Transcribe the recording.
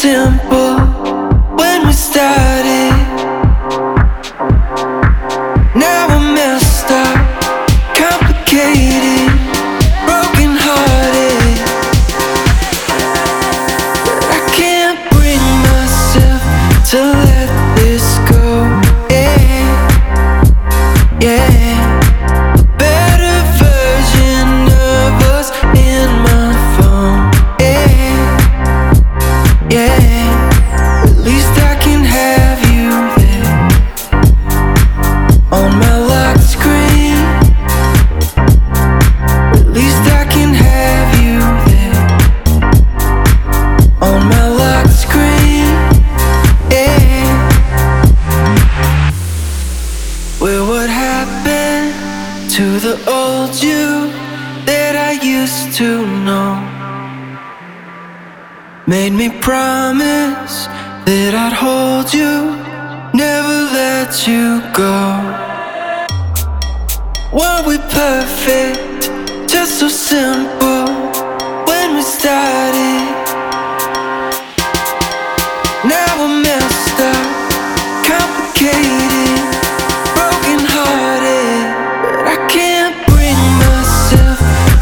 simple. to the old you that I used to know. Made me promise that I'd hold you, never let you go. Were we perfect? Just so simple when we started.